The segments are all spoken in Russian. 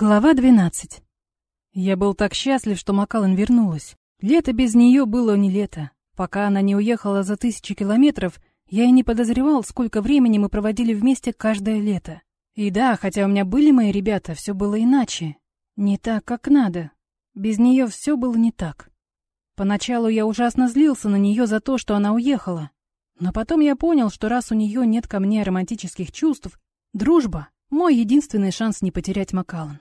Глава 12. Я был так счастлив, что Макалан вернулась. Лето без нее было не лето. Пока она не уехала за тысячи километров, я и не подозревал, сколько времени мы проводили вместе каждое лето. И да, хотя у меня были мои ребята, все было иначе. Не так, как надо. Без нее все было не так. Поначалу я ужасно злился на нее за то, что она уехала. Но потом я понял, что раз у нее нет ко мне романтических чувств, дружба — мой единственный шанс не потерять Макалан.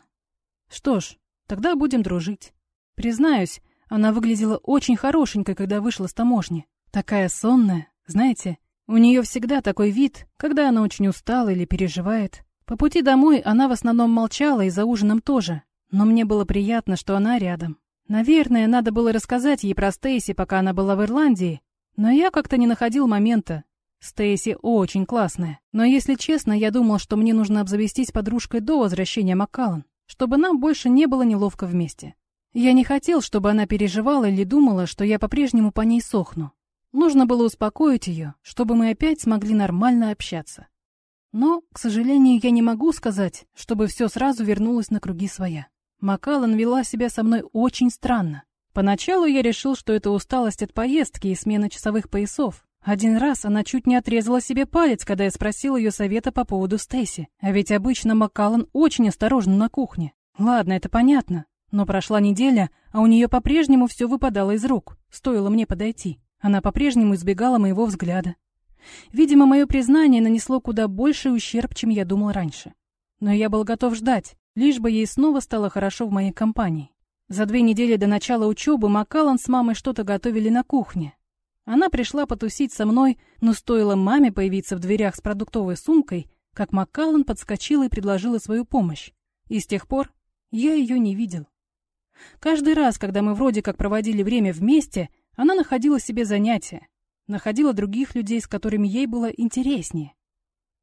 Что ж, тогда будем дружить. Признаюсь, она выглядела очень хорошенькой, когда вышла с таможни. Такая сонная, знаете, у нее всегда такой вид, когда она очень устала или переживает. По пути домой она в основном молчала и за ужином тоже, но мне было приятно, что она рядом. Наверное, надо было рассказать ей про Стейси, пока она была в Ирландии, но я как-то не находил момента. Стейси очень классная, но если честно, я думал, что мне нужно обзавестись подружкой до возвращения Маккаллан чтобы нам больше не было неловко вместе. Я не хотел, чтобы она переживала или думала, что я по-прежнему по ней сохну. Нужно было успокоить ее, чтобы мы опять смогли нормально общаться. Но, к сожалению, я не могу сказать, чтобы все сразу вернулось на круги своя. Макалан вела себя со мной очень странно. Поначалу я решил, что это усталость от поездки и смены часовых поясов. Один раз она чуть не отрезала себе палец, когда я спросил ее совета по поводу Стейси. А ведь обычно Маккаллан очень осторожна на кухне. Ладно, это понятно. Но прошла неделя, а у нее по-прежнему все выпадало из рук. Стоило мне подойти. Она по-прежнему избегала моего взгляда. Видимо, мое признание нанесло куда больший ущерб, чем я думал раньше. Но я был готов ждать, лишь бы ей снова стало хорошо в моей компании. За две недели до начала учебы Маккаллан с мамой что-то готовили на кухне. Она пришла потусить со мной, но стоило маме появиться в дверях с продуктовой сумкой, как Маккаллан подскочила и предложила свою помощь. И с тех пор я ее не видел. Каждый раз, когда мы вроде как проводили время вместе, она находила себе занятия, находила других людей, с которыми ей было интереснее.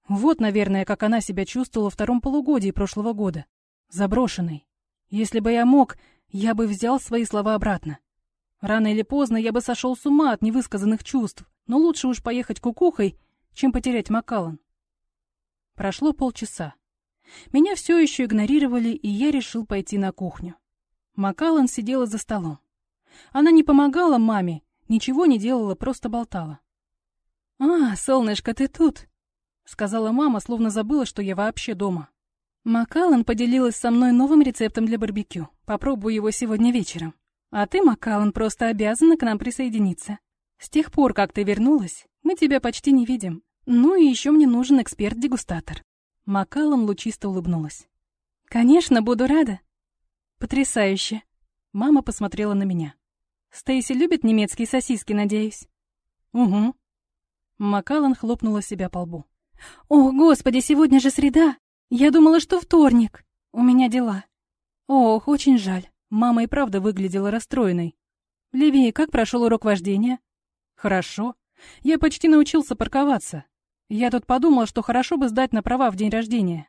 Вот, наверное, как она себя чувствовала в втором полугодии прошлого года. Заброшенной. Если бы я мог, я бы взял свои слова обратно. Рано или поздно я бы сошел с ума от невысказанных чувств, но лучше уж поехать кукухой, чем потерять Макалан. Прошло полчаса. Меня все еще игнорировали, и я решил пойти на кухню. Макалан сидела за столом. Она не помогала маме, ничего не делала, просто болтала. «А, солнышко, ты тут?» — сказала мама, словно забыла, что я вообще дома. Макалан поделилась со мной новым рецептом для барбекю. Попробую его сегодня вечером. А ты, Макалан, просто обязана к нам присоединиться. С тех пор, как ты вернулась, мы тебя почти не видим. Ну и еще мне нужен эксперт-дегустатор». Макалан лучисто улыбнулась. «Конечно, буду рада». «Потрясающе». Мама посмотрела на меня. «Стейси любит немецкие сосиски, надеюсь?» «Угу». Макалан хлопнула себя по лбу. «О, господи, сегодня же среда! Я думала, что вторник. У меня дела. Ох, очень жаль. Мама и правда выглядела расстроенной. «Леви, как прошел урок вождения?» «Хорошо. Я почти научился парковаться. Я тут подумал, что хорошо бы сдать на права в день рождения.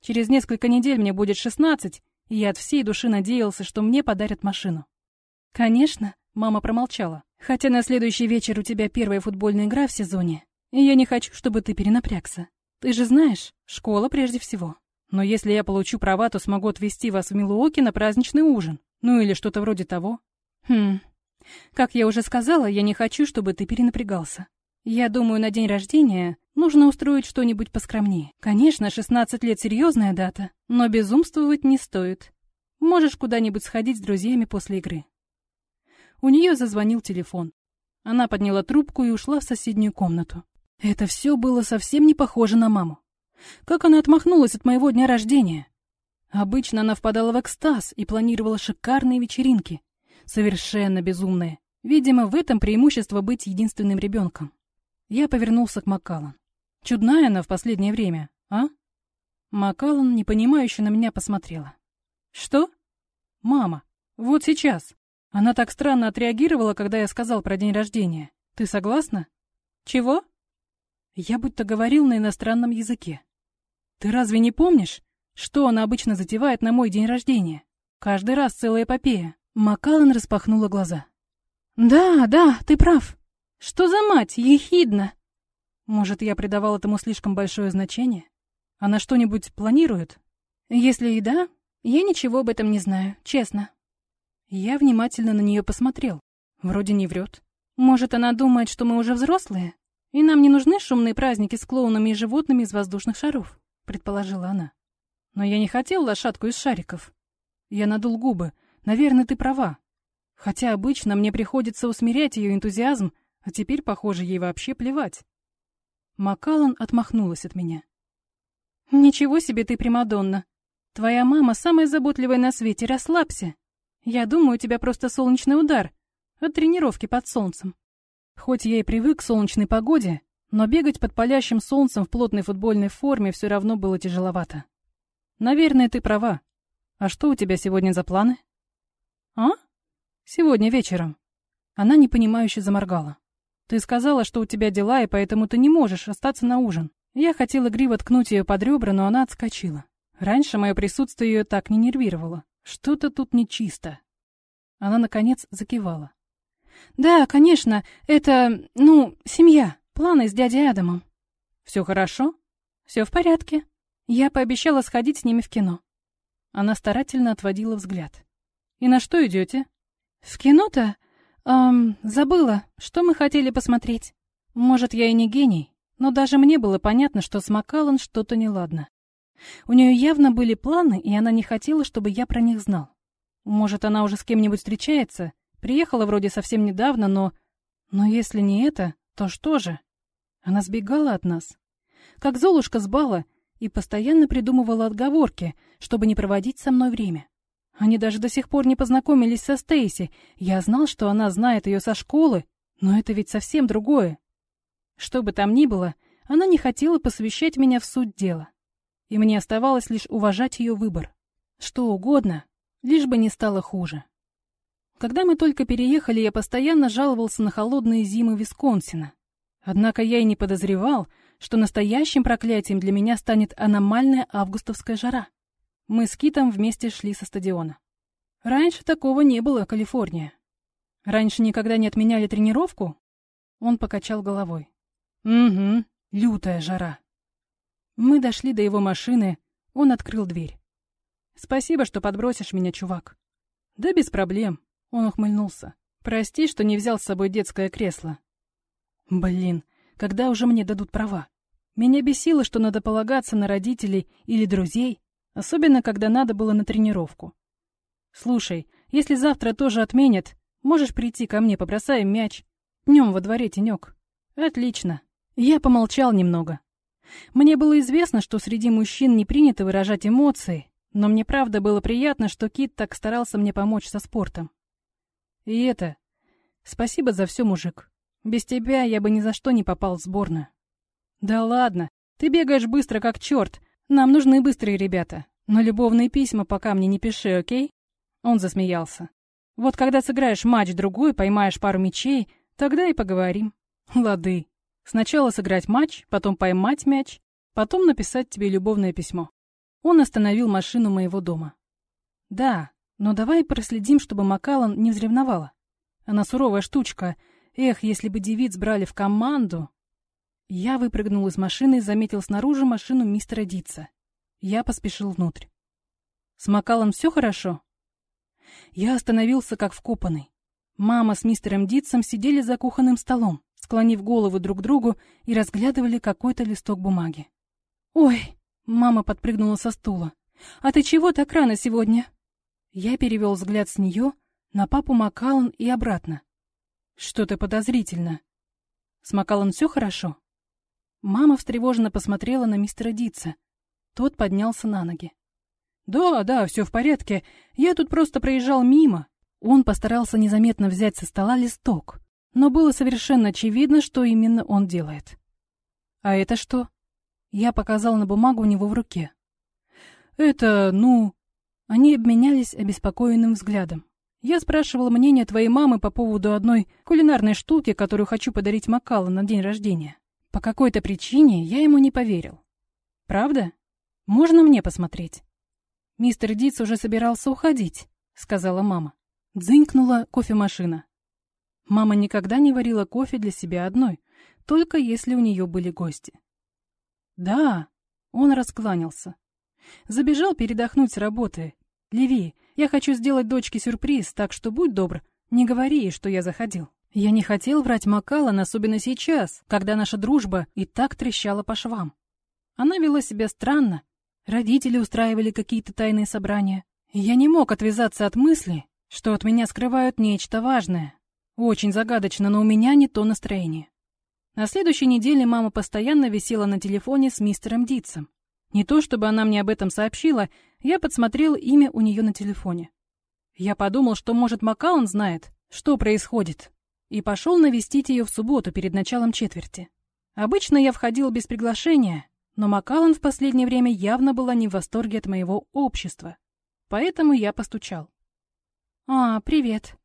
Через несколько недель мне будет шестнадцать, и я от всей души надеялся, что мне подарят машину». «Конечно», — мама промолчала. «Хотя на следующий вечер у тебя первая футбольная игра в сезоне, и я не хочу, чтобы ты перенапрягся. Ты же знаешь, школа прежде всего». Но если я получу права, то смогу отвезти вас в Милуоки на праздничный ужин. Ну или что-то вроде того. Хм. Как я уже сказала, я не хочу, чтобы ты перенапрягался. Я думаю, на день рождения нужно устроить что-нибудь поскромнее. Конечно, 16 лет серьезная дата, но безумствовать не стоит. Можешь куда-нибудь сходить с друзьями после игры. У нее зазвонил телефон. Она подняла трубку и ушла в соседнюю комнату. Это все было совсем не похоже на маму. Как она отмахнулась от моего дня рождения? Обычно она впадала в экстаз и планировала шикарные вечеринки. Совершенно безумные. Видимо, в этом преимущество быть единственным ребенком. Я повернулся к Маккаллан. Чудная она в последнее время, а? Маккаллан, непонимающе на меня посмотрела. Что? Мама, вот сейчас. Она так странно отреагировала, когда я сказал про день рождения. Ты согласна? Чего? Я будто говорил на иностранном языке. Ты разве не помнишь, что она обычно затевает на мой день рождения? Каждый раз целая эпопея. Макалан распахнула глаза. Да, да, ты прав. Что за мать, ехидна? Может, я придавал этому слишком большое значение? Она что-нибудь планирует? Если и да, Я ничего об этом не знаю, честно. Я внимательно на нее посмотрел. Вроде не врет. Может, она думает, что мы уже взрослые? И нам не нужны шумные праздники с клоунами и животными из воздушных шаров, предположила она. Но я не хотел лошадку из шариков. Я надул губы. Наверное, ты права. Хотя обычно мне приходится усмирять ее энтузиазм, а теперь, похоже, ей вообще плевать. Макалан отмахнулась от меня. «Ничего себе ты, Примадонна! Твоя мама самая заботливая на свете, расслабься. Я думаю, у тебя просто солнечный удар от тренировки под солнцем. Хоть я и привык к солнечной погоде, но бегать под палящим солнцем в плотной футбольной форме все равно было тяжеловато. Наверное, ты права. А что у тебя сегодня за планы? А? Сегодня вечером. Она непонимающе заморгала. Ты сказала, что у тебя дела, и поэтому ты не можешь остаться на ужин. Я хотела игриво ткнуть ее под ребра, но она отскочила. Раньше мое присутствие ее так не нервировало. Что-то тут нечисто. Она, наконец, закивала. «Да, конечно, это, ну, семья, планы с дядей Адамом». «Все хорошо? Все в порядке. Я пообещала сходить с ними в кино». Она старательно отводила взгляд. «И на что идете?» «В кино-то? Эм, забыла, что мы хотели посмотреть. Может, я и не гений, но даже мне было понятно, что с Макаллан что-то неладно. У нее явно были планы, и она не хотела, чтобы я про них знал. Может, она уже с кем-нибудь встречается? Приехала вроде совсем недавно, но... Но если не это, то что же? Она сбегала от нас. Как Золушка с бала, и постоянно придумывала отговорки, чтобы не проводить со мной время. Они даже до сих пор не познакомились со Стейси. Я знал, что она знает ее со школы, но это ведь совсем другое. Что бы там ни было, она не хотела посвящать меня в суть дела. И мне оставалось лишь уважать ее выбор. Что угодно, лишь бы не стало хуже. Когда мы только переехали, я постоянно жаловался на холодные зимы Висконсина. Однако я и не подозревал, что настоящим проклятием для меня станет аномальная августовская жара. Мы с Китом вместе шли со стадиона. Раньше такого не было, Калифорния. Раньше никогда не отменяли тренировку? Он покачал головой. Угу, лютая жара. Мы дошли до его машины, он открыл дверь. Спасибо, что подбросишь меня, чувак. Да без проблем. Он ухмыльнулся. «Прости, что не взял с собой детское кресло». «Блин, когда уже мне дадут права? Меня бесило, что надо полагаться на родителей или друзей, особенно когда надо было на тренировку. Слушай, если завтра тоже отменят, можешь прийти ко мне, побросаем мяч. Днем во дворе тенек. Отлично. Я помолчал немного. Мне было известно, что среди мужчин не принято выражать эмоции, но мне правда было приятно, что Кит так старался мне помочь со спортом. И это... Спасибо за все, мужик. Без тебя я бы ни за что не попал в сборную. Да ладно, ты бегаешь быстро как черт. Нам нужны быстрые ребята. Но любовные письма пока мне не пиши, окей? Он засмеялся. Вот когда сыграешь матч-другой, поймаешь пару мячей, тогда и поговорим. Лады. Сначала сыграть матч, потом поймать мяч, потом написать тебе любовное письмо. Он остановил машину моего дома. Да, но давай проследим, чтобы Макалан не взревновала. Она суровая штучка. Эх, если бы девиц брали в команду... Я выпрыгнул из машины и заметил снаружи машину мистера Дитса. Я поспешил внутрь. С Макалом все хорошо? Я остановился как вкопанный. Мама с мистером Дитсом сидели за кухонным столом, склонив головы друг к другу и разглядывали какой-то листок бумаги. «Ой!» — мама подпрыгнула со стула. «А ты чего так рано сегодня?» Я перевел взгляд с нее на папу Макалан и обратно. Что-то подозрительно. С Макалан все хорошо? Мама встревоженно посмотрела на мистера Дитса. Тот поднялся на ноги. «Да, да, все в порядке. Я тут просто проезжал мимо». Он постарался незаметно взять со стола листок, но было совершенно очевидно, что именно он делает. «А это что?» Я показал на бумагу у него в руке. «Это, ну...» Они обменялись обеспокоенным взглядом. Я спрашивала мнение твоей мамы по поводу одной кулинарной штуки, которую хочу подарить Макалу на день рождения. По какой-то причине я ему не поверил. Правда? Можно мне посмотреть? Мистер Диц уже собирался уходить, сказала мама. Дзынькнула кофемашина. Мама никогда не варила кофе для себя одной, только если у нее были гости. Да, он раскланялся. Забежал передохнуть с работы. Леви, я хочу сделать дочке сюрприз, так что будь добр, не говори ей, что я заходил. Я не хотел врать Макалан, особенно сейчас, когда наша дружба и так трещала по швам. Она вела себя странно. Родители устраивали какие-то тайные собрания. Я не мог отвязаться от мысли, что от меня скрывают нечто важное. Очень загадочно, но у меня не то настроение. На следующей неделе мама постоянно висела на телефоне с мистером Дитсом. Не то чтобы она мне об этом сообщила, я подсмотрел имя у нее на телефоне. Я подумал, что, может, Макаун знает, что происходит, и пошел навестить ее в субботу перед началом четверти. Обычно я входил без приглашения, но Макалан в последнее время явно была не в восторге от моего общества, поэтому я постучал. «А, привет».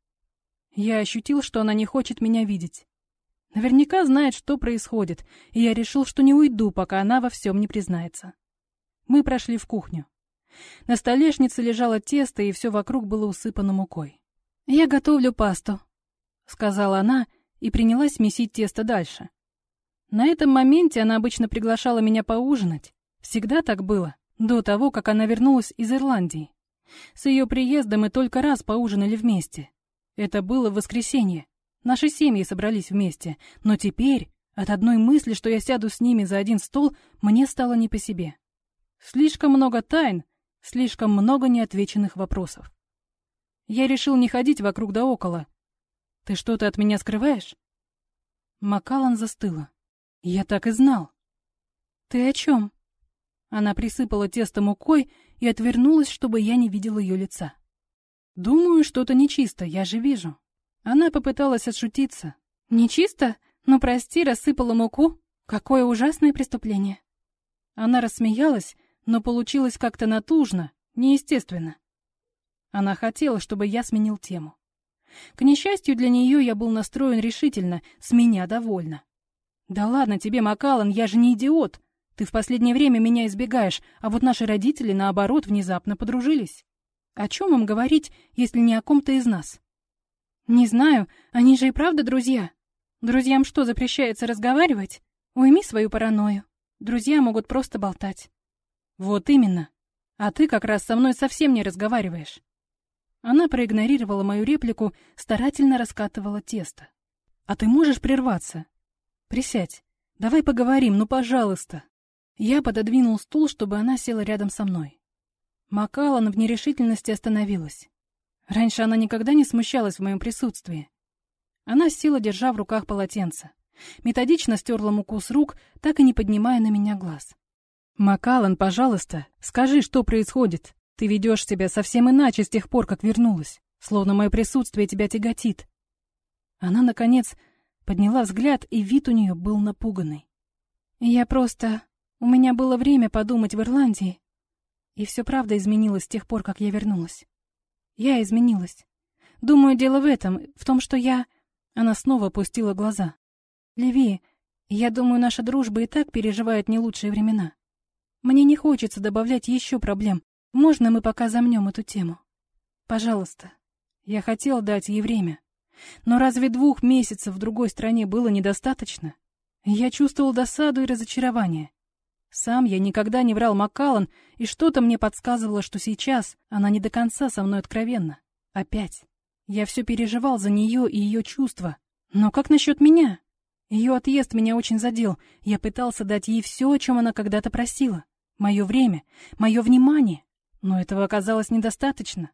Я ощутил, что она не хочет меня видеть. Наверняка знает, что происходит, и я решил, что не уйду, пока она во всем не признается. Мы прошли в кухню. На столешнице лежало тесто, и все вокруг было усыпано мукой. «Я готовлю пасту», — сказала она и принялась месить тесто дальше. На этом моменте она обычно приглашала меня поужинать. Всегда так было, до того, как она вернулась из Ирландии. С ее приездом мы только раз поужинали вместе. Это было в воскресенье. Наши семьи собрались вместе, но теперь от одной мысли, что я сяду с ними за один стол, мне стало не по себе. Слишком много тайн, слишком много неотвеченных вопросов. Я решил не ходить вокруг да около. Ты что-то от меня скрываешь? Макалан застыла. Я так и знал. Ты о чем? Она присыпала тесто мукой и отвернулась, чтобы я не видел ее лица. Думаю, что-то нечисто, я же вижу. Она попыталась отшутиться. Нечисто? Ну, прости, рассыпала муку. Какое ужасное преступление. Она рассмеялась, но получилось как-то натужно, неестественно. Она хотела, чтобы я сменил тему. К несчастью для нее я был настроен решительно, с меня довольно. «Да ладно тебе, Макалан, я же не идиот. Ты в последнее время меня избегаешь, а вот наши родители, наоборот, внезапно подружились. О чем им говорить, если не о ком-то из нас?» «Не знаю, они же и правда друзья. Друзьям что, запрещается разговаривать? Уйми свою паранойю. Друзья могут просто болтать». «Вот именно. А ты как раз со мной совсем не разговариваешь». Она проигнорировала мою реплику, старательно раскатывала тесто. «А ты можешь прерваться? Присядь. Давай поговорим, ну, пожалуйста». Я пододвинул стул, чтобы она села рядом со мной. Макалан в нерешительности остановилась. Раньше она никогда не смущалась в моем присутствии. Она села, держа в руках полотенце. Методично стерла муку с рук, так и не поднимая на меня глаз. «Макалан, пожалуйста, скажи, что происходит. Ты ведешь себя совсем иначе с тех пор, как вернулась, словно мое присутствие тебя тяготит». Она, наконец, подняла взгляд, и вид у нее был напуганный. «Я просто... У меня было время подумать в Ирландии, и все правда изменилось с тех пор, как я вернулась. Я изменилась. Думаю, дело в этом, в том, что я...» Она снова опустила глаза. «Леви, я думаю, наша дружба и так переживает не лучшие времена. Мне не хочется добавлять еще проблем. Можно мы пока замнем эту тему? Пожалуйста. Я хотел дать ей время. Но разве двух месяцев в другой стране было недостаточно? Я чувствовал досаду и разочарование. Сам я никогда не врал Маккаллан, и что-то мне подсказывало, что сейчас она не до конца со мной откровенна. Опять. Я все переживал за нее и ее чувства. Но как насчет меня? Ее отъезд меня очень задел. Я пытался дать ей все, о чем она когда-то просила мое время, мое внимание. Но этого оказалось недостаточно.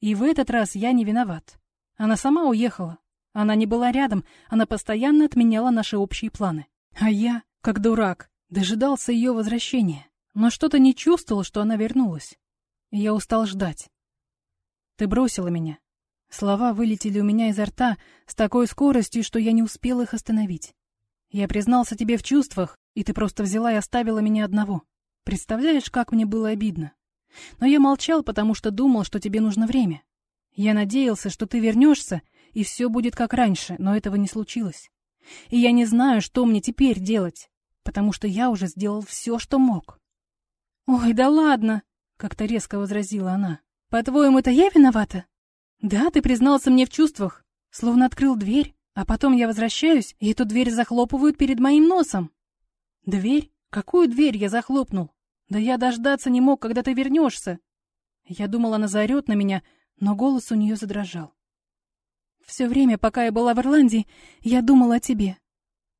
И в этот раз я не виноват. Она сама уехала. Она не была рядом, она постоянно отменяла наши общие планы. А я, как дурак, дожидался ее возвращения, но что-то не чувствовал, что она вернулась. И я устал ждать. Ты бросила меня. Слова вылетели у меня изо рта с такой скоростью, что я не успел их остановить. Я признался тебе в чувствах, и ты просто взяла и оставила меня одного. Представляешь, как мне было обидно. Но я молчал, потому что думал, что тебе нужно время. Я надеялся, что ты вернешься, и все будет как раньше, но этого не случилось. И я не знаю, что мне теперь делать, потому что я уже сделал все, что мог. «Ой, да ладно!» — как-то резко возразила она. «По-твоему, это я виновата?» «Да, ты признался мне в чувствах, словно открыл дверь, а потом я возвращаюсь, и эту дверь захлопывают перед моим носом». «Дверь? Какую дверь я захлопнул? Да я дождаться не мог, когда ты вернешься. Я думала, она заорет на меня, но голос у нее задрожал. Все время, пока я была в Ирландии, я думала о тебе.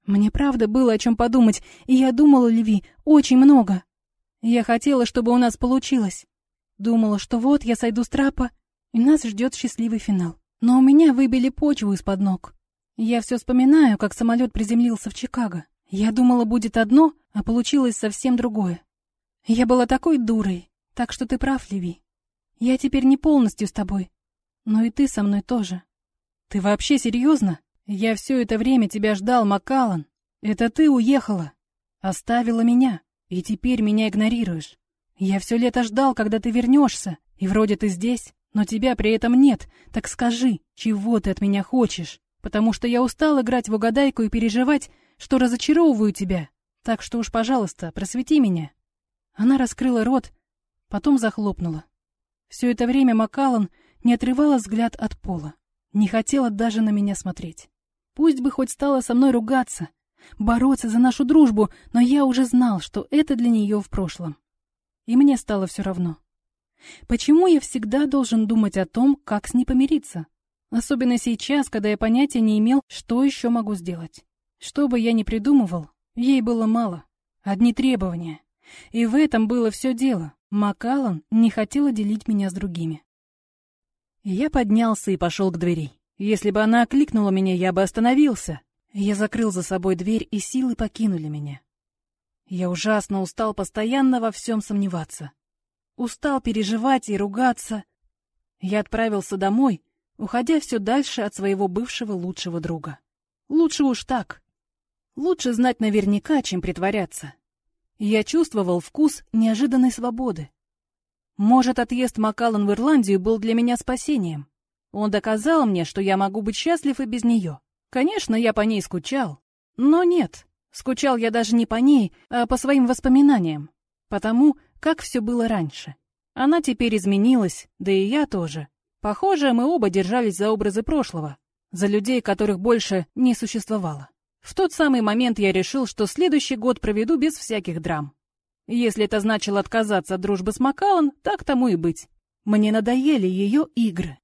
Мне правда было о чем подумать, и я думала, Леви, очень много. Я хотела, чтобы у нас получилось. Думала, что вот я сойду с трапа, и нас ждет счастливый финал. Но у меня выбили почву из-под ног. Я все вспоминаю, как самолет приземлился в Чикаго. Я думала, будет одно, а получилось совсем другое. Я была такой дурой, так что ты прав, Леви. Я теперь не полностью с тобой, но и ты со мной тоже. Ты вообще серьезно? Я все это время тебя ждал, Макалан. Это ты уехала, оставила меня, и теперь меня игнорируешь. Я все лето ждал, когда ты вернешься, и вроде ты здесь, но тебя при этом нет. Так скажи, чего ты от меня хочешь? Потому что я устал играть в угадайку и переживать, что разочаровываю тебя. Так что уж, пожалуйста, просвети меня. Она раскрыла рот, потом захлопнула. Все это время Макалан не отрывала взгляд от пола, не хотела даже на меня смотреть. Пусть бы хоть стала со мной ругаться, бороться за нашу дружбу, но я уже знал, что это для нее в прошлом и мне стало все равно. Почему я всегда должен думать о том, как с ней помириться? Особенно сейчас, когда я понятия не имел, что еще могу сделать. Что бы я ни придумывал, ей было мало. Одни требования. И в этом было все дело. Макалан не хотела делить меня с другими. Я поднялся и пошел к двери. Если бы она окликнула меня, я бы остановился. Я закрыл за собой дверь, и силы покинули меня. Я ужасно устал постоянно во всем сомневаться. Устал переживать и ругаться. Я отправился домой, уходя все дальше от своего бывшего лучшего друга. Лучше уж так. Лучше знать наверняка, чем притворяться. Я чувствовал вкус неожиданной свободы. Может, отъезд Макалан в Ирландию был для меня спасением. Он доказал мне, что я могу быть счастлив и без нее. Конечно, я по ней скучал. Но нет, Скучал я даже не по ней, а по своим воспоминаниям. Потому, как все было раньше. Она теперь изменилась, да и я тоже. Похоже, мы оба держались за образы прошлого, за людей, которых больше не существовало. В тот самый момент я решил, что следующий год проведу без всяких драм. Если это значило отказаться от дружбы с Макалан, так тому и быть. Мне надоели ее игры.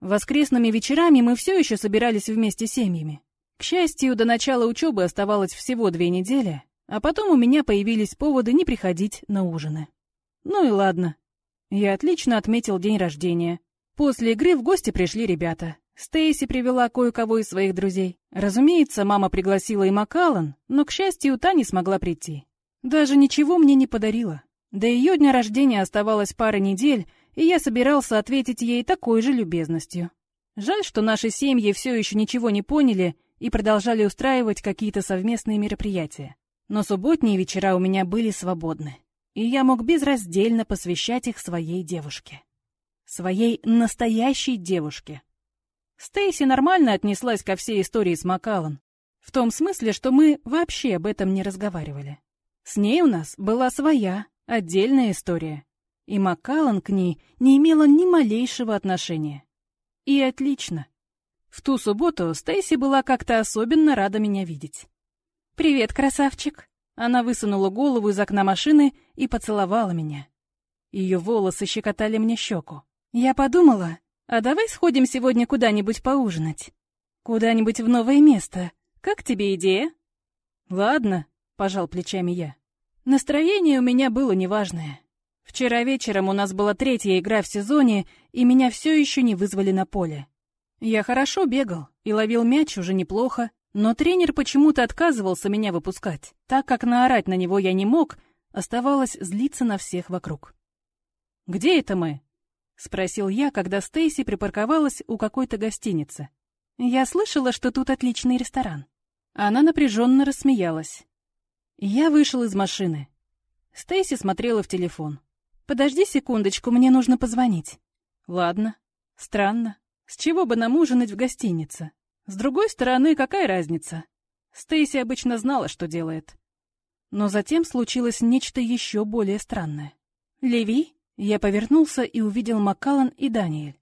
Воскресными вечерами мы все еще собирались вместе с семьями. К счастью, до начала учебы оставалось всего две недели, а потом у меня появились поводы не приходить на ужины. Ну и ладно. Я отлично отметил день рождения. После игры в гости пришли ребята. Стейси привела кое-кого из своих друзей. Разумеется, мама пригласила и Макалан, но, к счастью, та не смогла прийти. Даже ничего мне не подарила. До ее дня рождения оставалось пара недель, и я собирался ответить ей такой же любезностью. Жаль, что наши семьи все еще ничего не поняли и продолжали устраивать какие-то совместные мероприятия. Но субботние вечера у меня были свободны, и я мог безраздельно посвящать их своей девушке. Своей настоящей девушке. Стейси нормально отнеслась ко всей истории с Макалом, в том смысле, что мы вообще об этом не разговаривали. С ней у нас была своя, отдельная история, и Макалан к ней не имела ни малейшего отношения. И отлично. В ту субботу Стейси была как-то особенно рада меня видеть. «Привет, красавчик!» Она высунула голову из окна машины и поцеловала меня. Ее волосы щекотали мне щеку. Я подумала, а давай сходим сегодня куда-нибудь поужинать? Куда-нибудь в новое место. Как тебе идея? Ладно, пожал плечами я. Настроение у меня было неважное. Вчера вечером у нас была третья игра в сезоне, и меня все еще не вызвали на поле. Я хорошо бегал и ловил мяч уже неплохо, но тренер почему-то отказывался меня выпускать, так как наорать на него я не мог, оставалось злиться на всех вокруг. «Где это мы?» — спросил я, когда Стейси припарковалась у какой-то гостиницы. «Я слышала, что тут отличный ресторан». Она напряженно рассмеялась. Я вышел из машины. Стейси смотрела в телефон. «Подожди секундочку, мне нужно позвонить». «Ладно. Странно. С чего бы нам ужинать в гостинице? С другой стороны, какая разница? Стейси обычно знала, что делает. Но затем случилось нечто еще более странное. «Леви?» Я повернулся и увидел Маккаллан и Даниэль.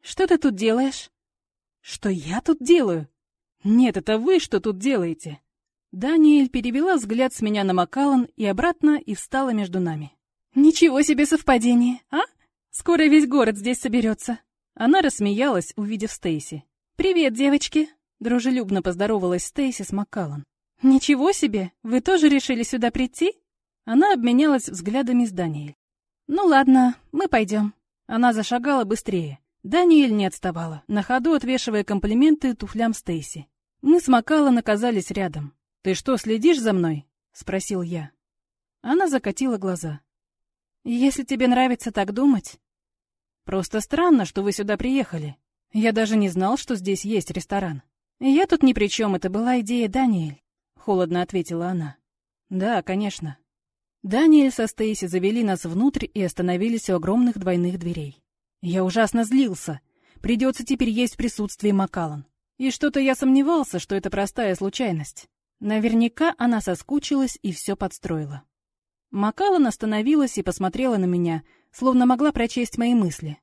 «Что ты тут делаешь?» «Что я тут делаю?» «Нет, это вы что тут делаете?» Даниэль перевела взгляд с меня на Маккаллан и обратно и встала между нами. «Ничего себе совпадение, а?» — Скоро весь город здесь соберется. Она рассмеялась, увидев Стейси. «Привет, девочки!» Дружелюбно поздоровалась Стейси с Маккаллан. «Ничего себе! Вы тоже решили сюда прийти?» Она обменялась взглядами с Даниэль. «Ну ладно, мы пойдем». Она зашагала быстрее. Даниэль не отставала, на ходу отвешивая комплименты туфлям Стейси. Мы с Маккаллан оказались рядом. «Ты что, следишь за мной?» — спросил я. Она закатила глаза. «Если тебе нравится так думать...» «Просто странно, что вы сюда приехали. Я даже не знал, что здесь есть ресторан». «Я тут ни при чем, это была идея Даниэль», — холодно ответила она. «Да, конечно». Даниэль со Стейси завели нас внутрь и остановились у огромных двойных дверей. Я ужасно злился. Придется теперь есть в присутствии Макалан. И что-то я сомневался, что это простая случайность. Наверняка она соскучилась и все подстроила. Макалан остановилась и посмотрела на меня, словно могла прочесть мои мысли.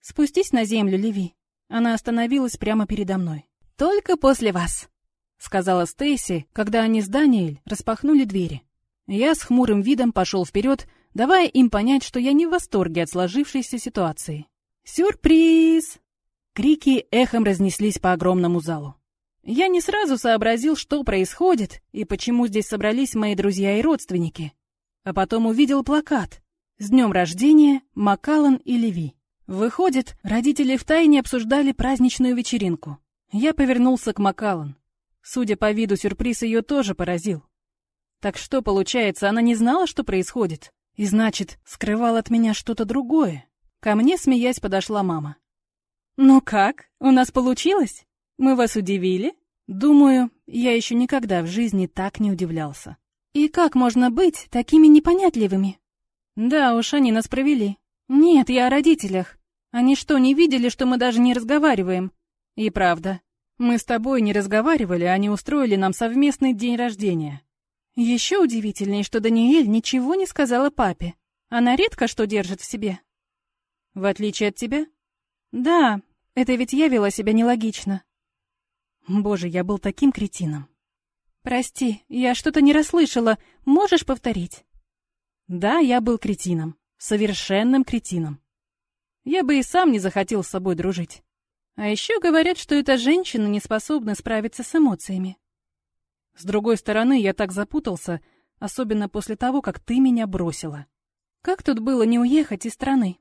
«Спустись на землю, Леви». Она остановилась прямо передо мной. «Только после вас», — сказала Стейси, когда они с Даниэль распахнули двери. Я с хмурым видом пошел вперед, давая им понять, что я не в восторге от сложившейся ситуации. «Сюрприз!» Крики эхом разнеслись по огромному залу. Я не сразу сообразил, что происходит и почему здесь собрались мои друзья и родственники. А потом увидел плакат «С днем рождения Макалан и Леви». Выходит, родители втайне обсуждали праздничную вечеринку. Я повернулся к Макалан. Судя по виду, сюрприз ее тоже поразил. Так что, получается, она не знала, что происходит? И значит, скрывал от меня что-то другое? Ко мне, смеясь, подошла мама. «Ну как? У нас получилось? Мы вас удивили?» Думаю, я еще никогда в жизни так не удивлялся. И как можно быть такими непонятливыми? Да уж, они нас провели. Нет, я о родителях. Они что, не видели, что мы даже не разговариваем? И правда. Мы с тобой не разговаривали, они устроили нам совместный день рождения. Еще удивительнее, что Даниэль ничего не сказала папе. Она редко что держит в себе. В отличие от тебя? Да, это ведь я вела себя нелогично. Боже, я был таким кретином. «Прости, я что-то не расслышала. Можешь повторить?» «Да, я был кретином. Совершенным кретином. Я бы и сам не захотел с собой дружить. А еще говорят, что эта женщина не способна справиться с эмоциями. С другой стороны, я так запутался, особенно после того, как ты меня бросила. Как тут было не уехать из страны?»